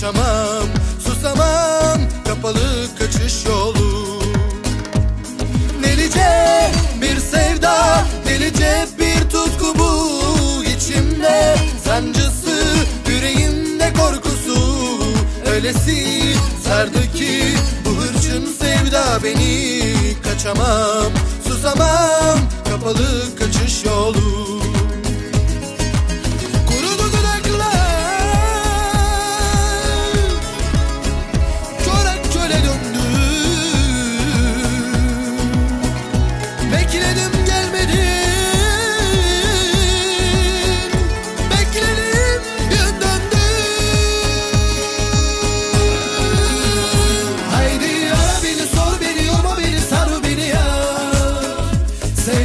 kaçamam Susamam kapalı kaçış yolu. Delice bir sevda Delice bir tutku bu içimde. Sancısı yüreğimde korkusu Öylesi sardı ki bu hırçın sevda beni. Kaçamam susamam kapalı kaçış yolu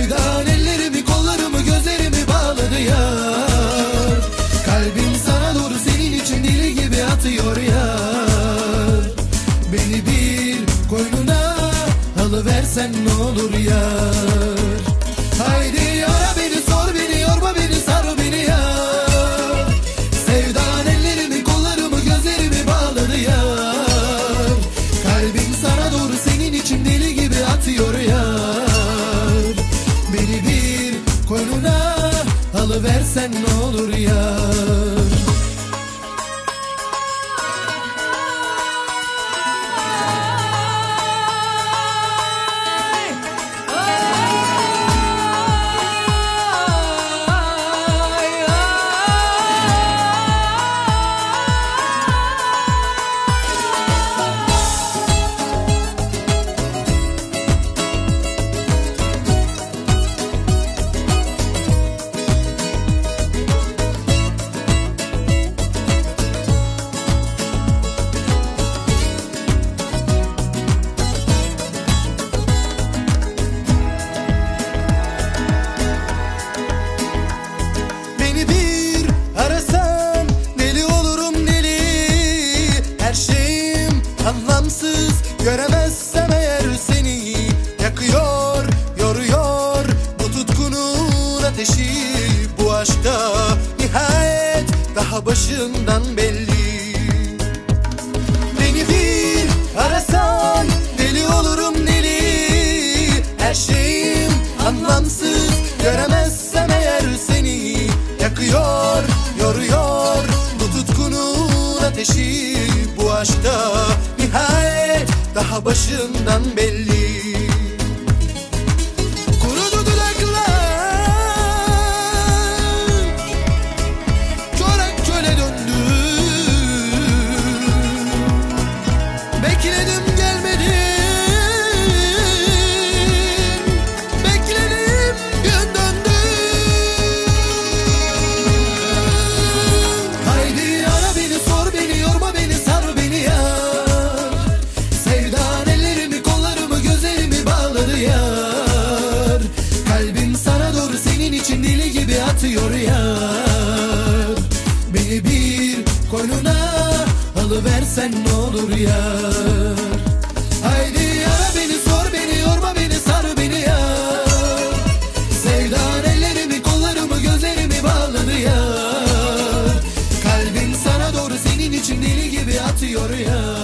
Sevdan ellerimi kollarımı gözlerimi bağladı ya. Kalbim sana doğru senin için deli gibi atıyor ya. Beni bir koynuna alıversen ne olur ya. Haydi ara beni sor beni yorma beni sar beni ya. Sevdan ellerimi kollarımı gözlerimi bağladı ya. Kalbim sana doğru senin için deli gibi atıyor ya alıversen ne olur ya şeyim anlamsız göremezsem eğer seni Yakıyor, yoruyor bu tutkunun ateşi. Bu aşkta nihayet daha başından belli Bu aşkta nihayet daha başından belli gibi atıyor yar Beni bir koynuna alıversen ne olur yar Haydi ara beni sor beni yorma beni sar beni yar Sevdan ellerimi kollarımı gözlerimi bağladı Kalbim sana doğru senin için deli gibi atıyor yar